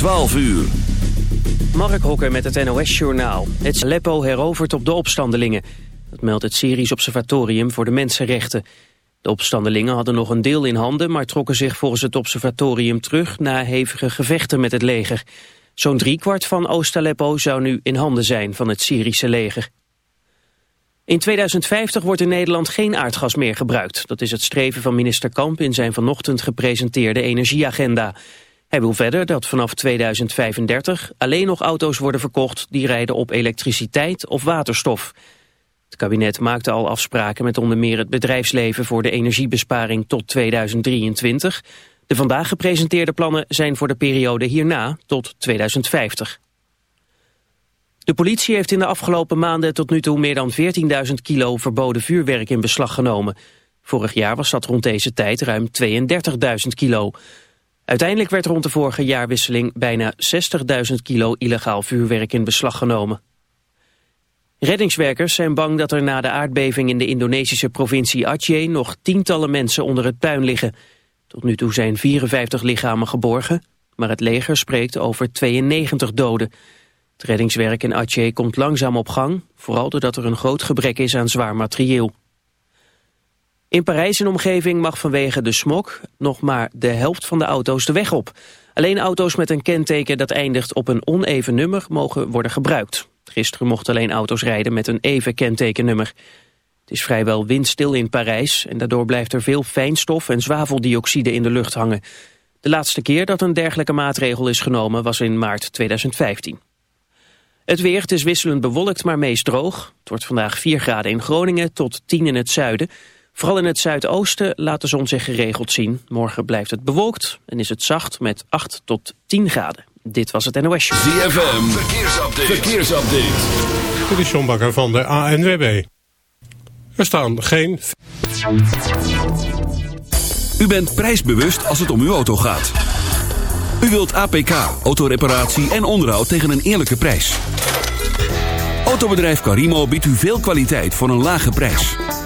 12 uur. Mark Hokker met het NOS-journaal. Het Aleppo herovert op de opstandelingen. Dat meldt het Syrisch Observatorium voor de Mensenrechten. De opstandelingen hadden nog een deel in handen... maar trokken zich volgens het observatorium terug... na hevige gevechten met het leger. Zo'n driekwart van Oost-Aleppo zou nu in handen zijn van het Syrische leger. In 2050 wordt in Nederland geen aardgas meer gebruikt. Dat is het streven van minister Kamp in zijn vanochtend gepresenteerde energieagenda. Hij wil verder dat vanaf 2035 alleen nog auto's worden verkocht die rijden op elektriciteit of waterstof. Het kabinet maakte al afspraken met onder meer het bedrijfsleven voor de energiebesparing tot 2023. De vandaag gepresenteerde plannen zijn voor de periode hierna tot 2050. De politie heeft in de afgelopen maanden tot nu toe meer dan 14.000 kilo verboden vuurwerk in beslag genomen. Vorig jaar was dat rond deze tijd ruim 32.000 kilo. Uiteindelijk werd rond de vorige jaarwisseling bijna 60.000 kilo illegaal vuurwerk in beslag genomen. Reddingswerkers zijn bang dat er na de aardbeving in de Indonesische provincie Aceh nog tientallen mensen onder het puin liggen. Tot nu toe zijn 54 lichamen geborgen, maar het leger spreekt over 92 doden. Het reddingswerk in Aceh komt langzaam op gang, vooral doordat er een groot gebrek is aan zwaar materieel. In Parijs en omgeving mag vanwege de smog nog maar de helft van de auto's de weg op. Alleen auto's met een kenteken dat eindigt op een oneven nummer mogen worden gebruikt. Gisteren mochten alleen auto's rijden met een even kentekennummer. Het is vrijwel windstil in Parijs en daardoor blijft er veel fijnstof en zwaveldioxide in de lucht hangen. De laatste keer dat een dergelijke maatregel is genomen was in maart 2015. Het weer, is wisselend bewolkt, maar meest droog. Het wordt vandaag 4 graden in Groningen tot 10 in het zuiden. Vooral in het zuidoosten laat de zon zich geregeld zien. Morgen blijft het bewolkt en is het zacht met 8 tot 10 graden. Dit was het NOS Show. ZFM, verkeersupdate. verkeersupdate. Dit is John Bakker van de ANWB. Er staan geen... U bent prijsbewust als het om uw auto gaat. U wilt APK, autoreparatie en onderhoud tegen een eerlijke prijs. Autobedrijf Carimo biedt u veel kwaliteit voor een lage prijs.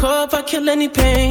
cup, I kill any pain.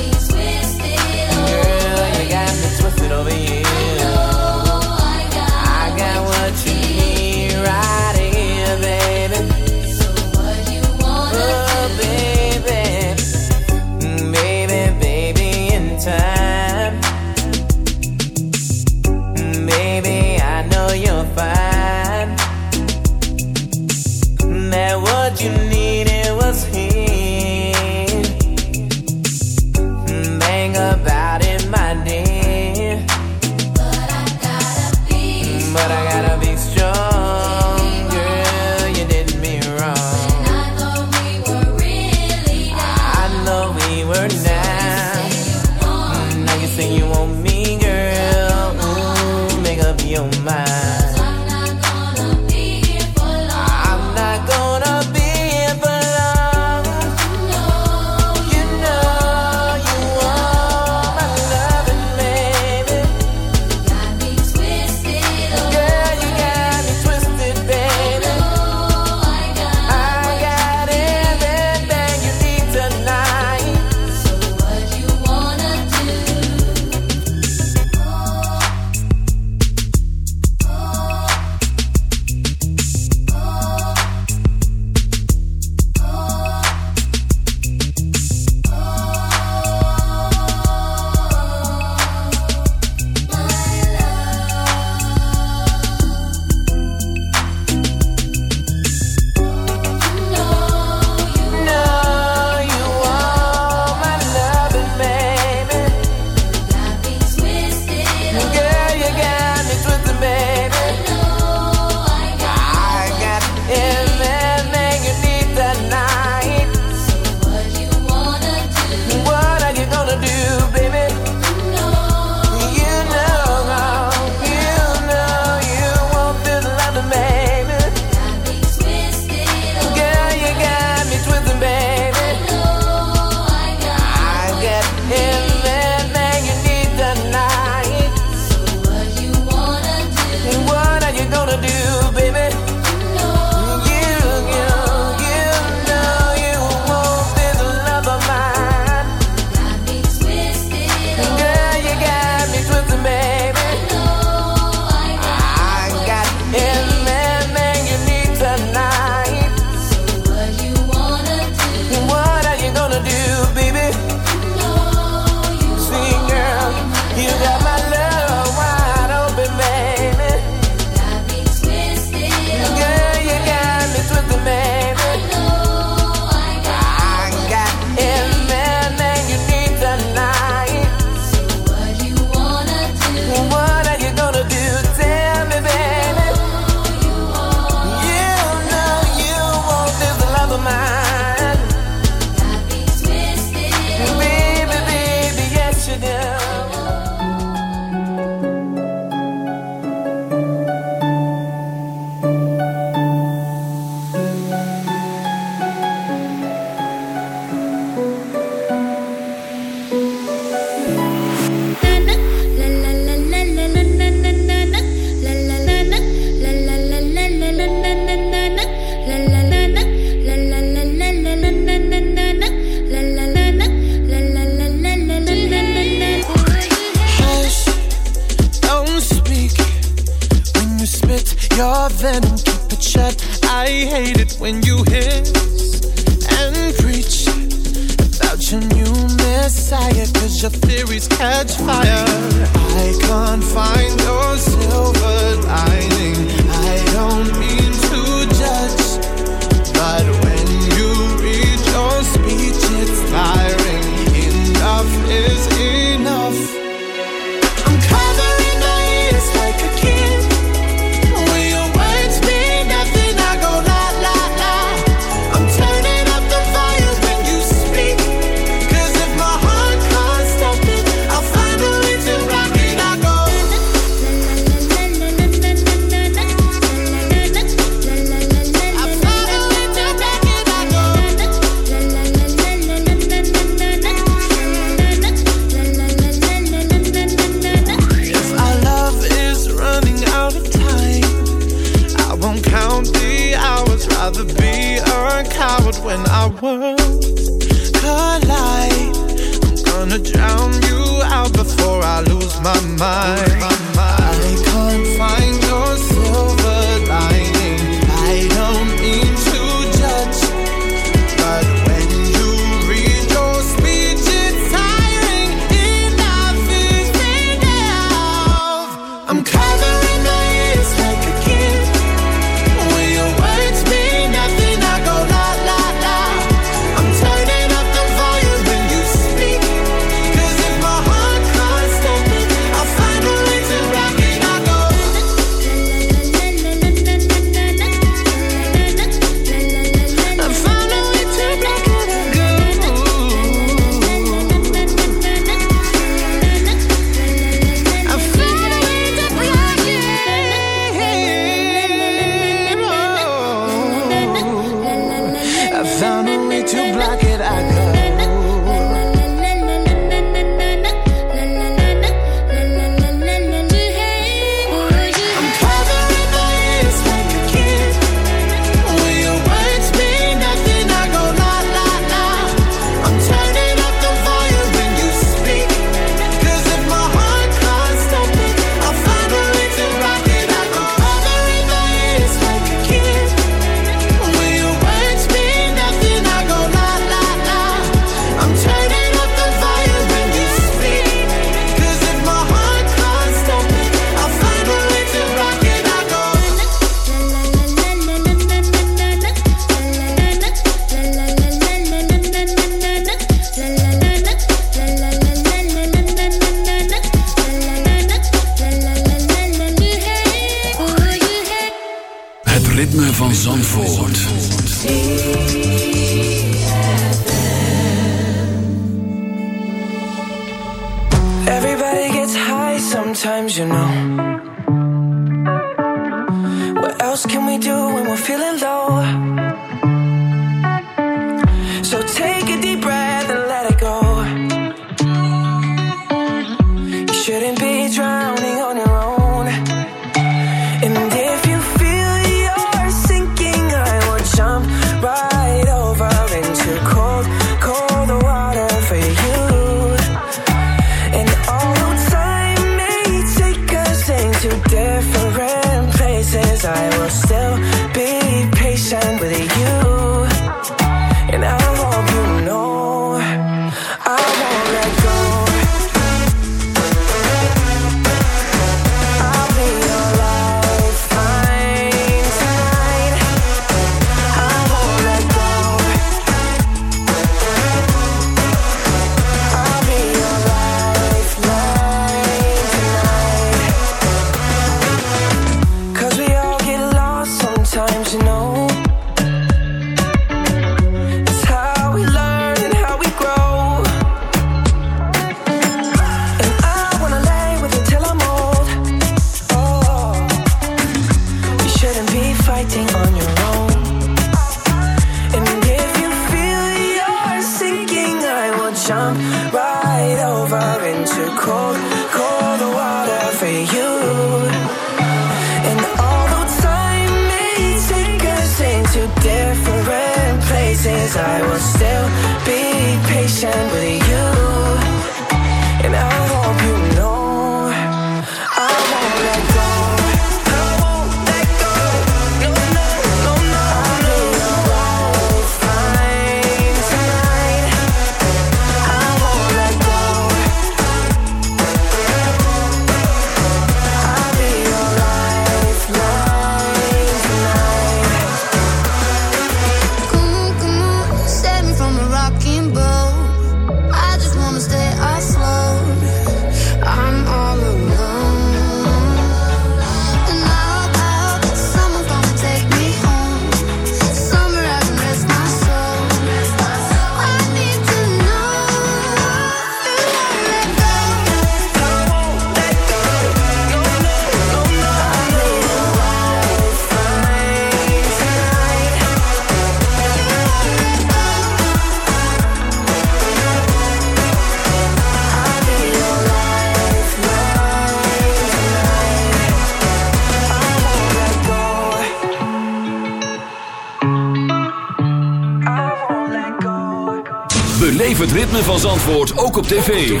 het ritme van Zandvoort ook op tv.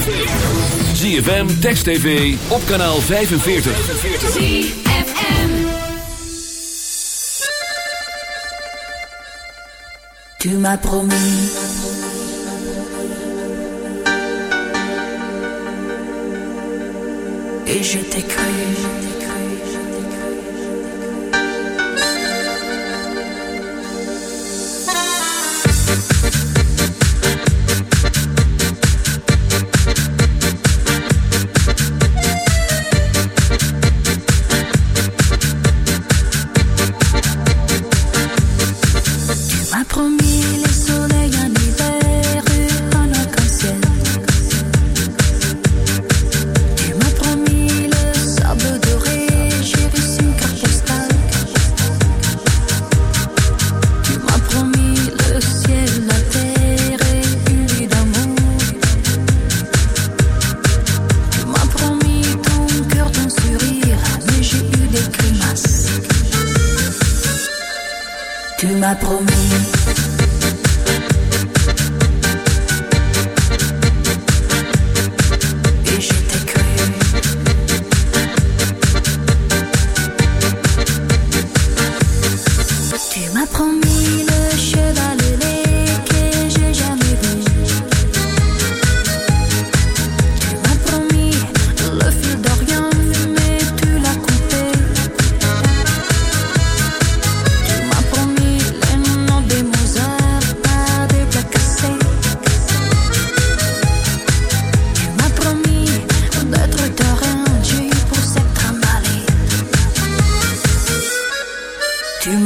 ZFM, Text TV, op kanaal 45. Tu promis Et je t'ai cru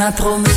m'a promis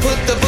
put the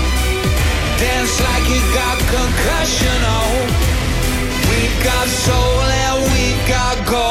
Dance like you got concussion, oh. We got soul and we got gold.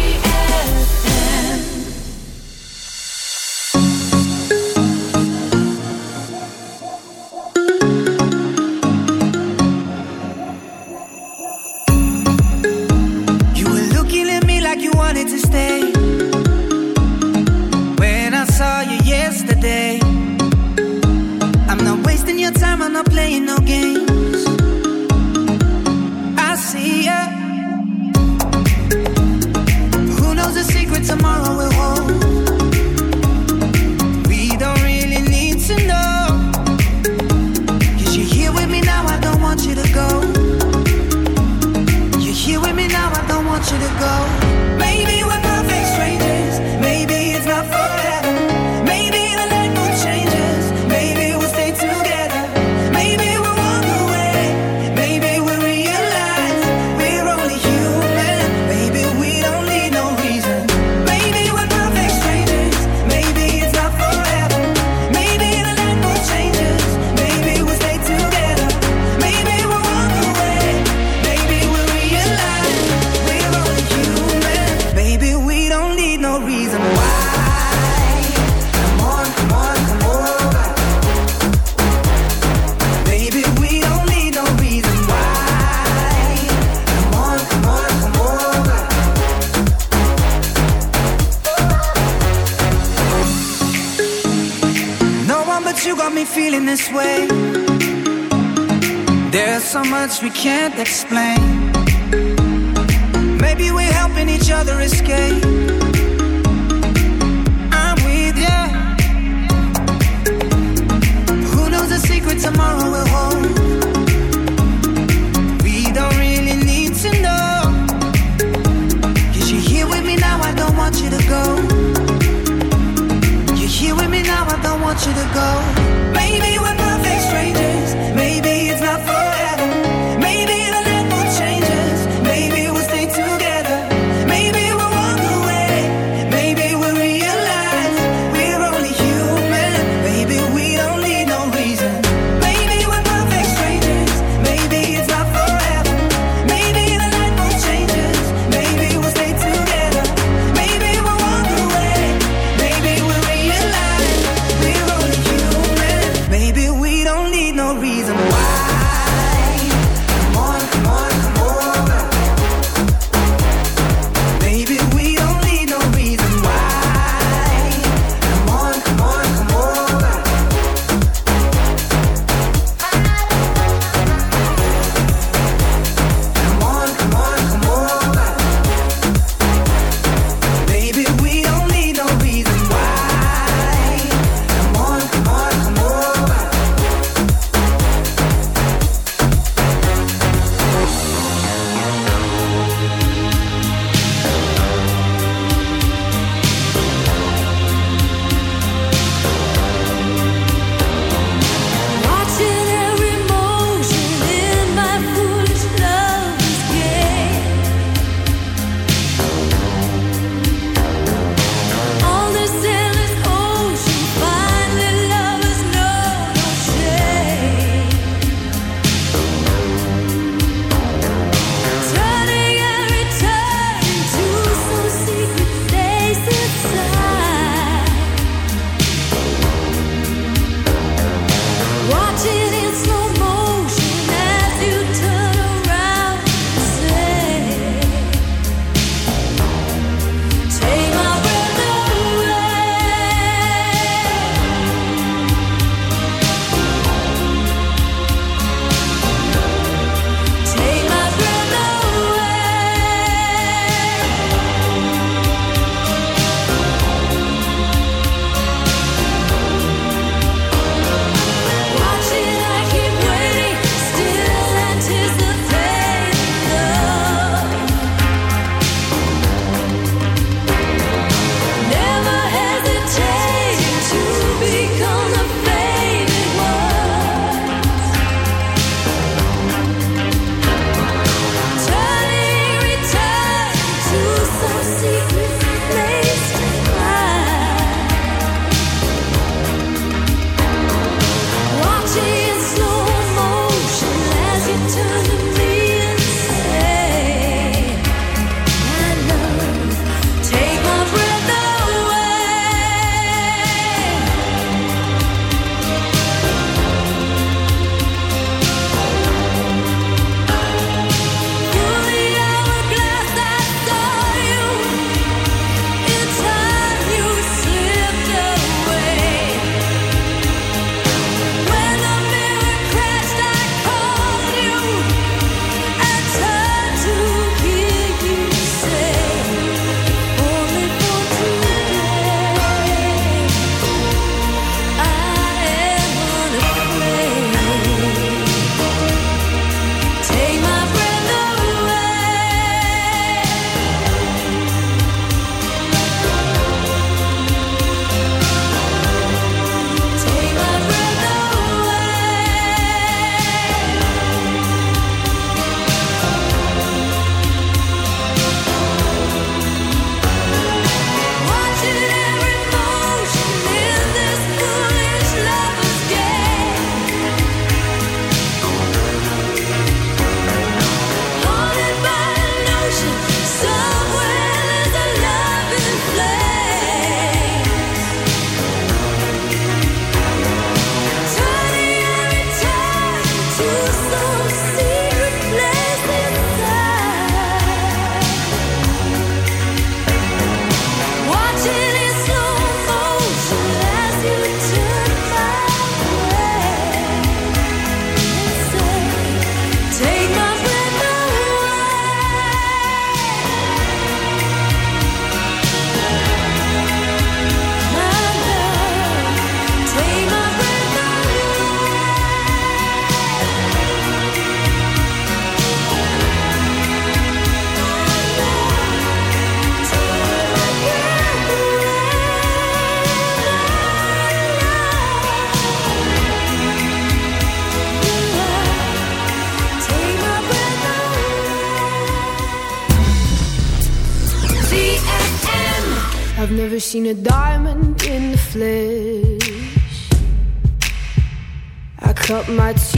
much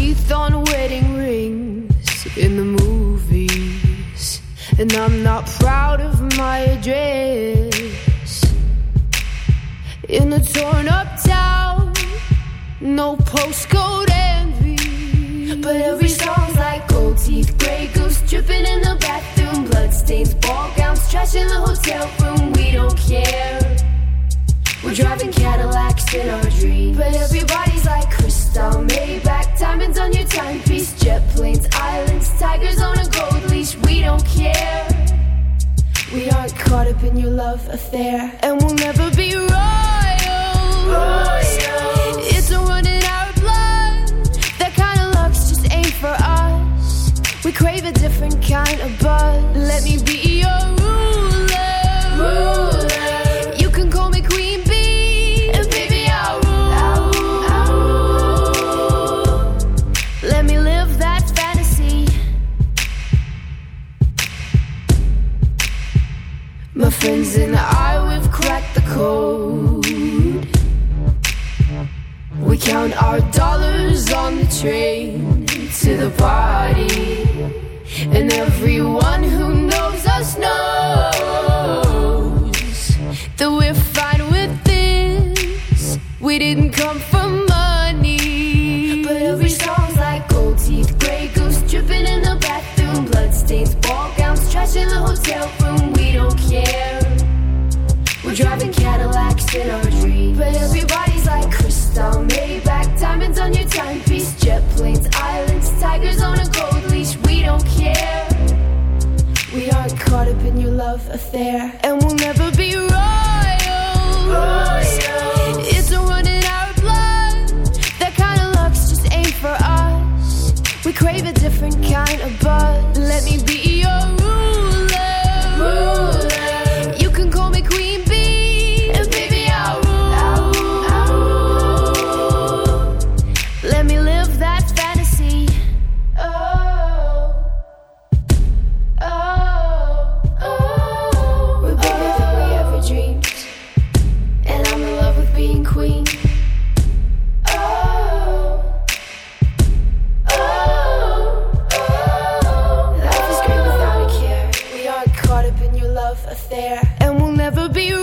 affair, and we'll never be